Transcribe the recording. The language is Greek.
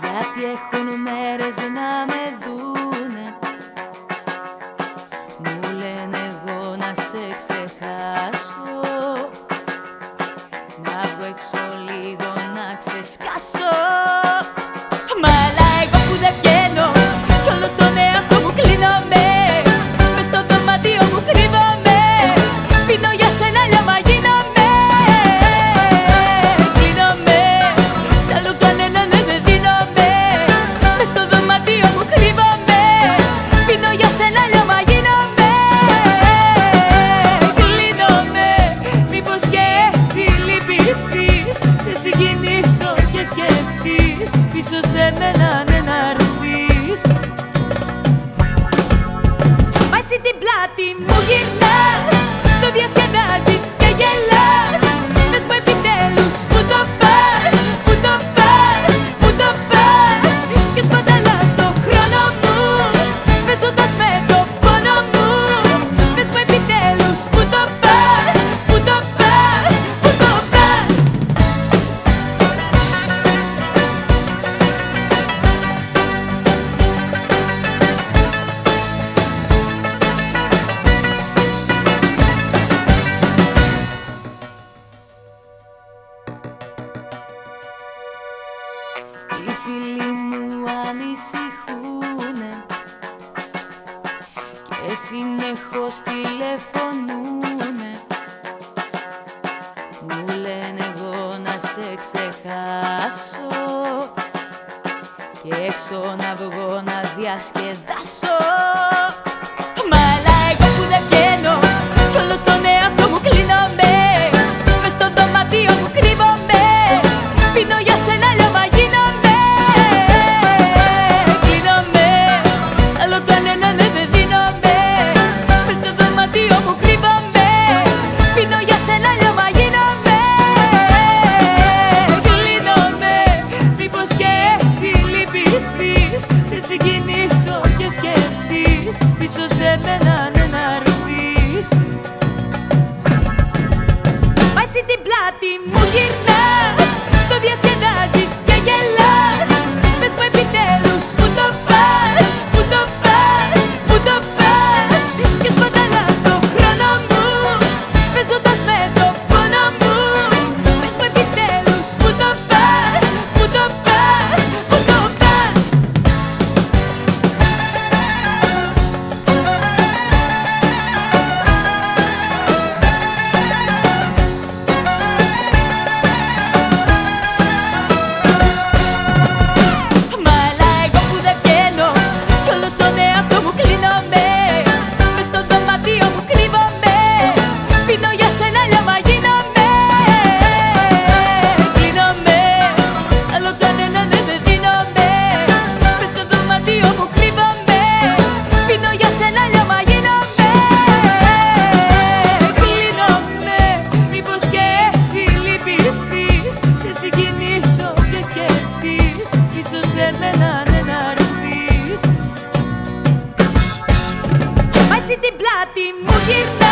Γιατί έχουν μέρες να με δουν και συνεχώς τηλεφωνούνε Μου λένε εγώ να σε ξεχάσω Και έξω να βγω να διασκεδάσω Hizo se me κάτι μου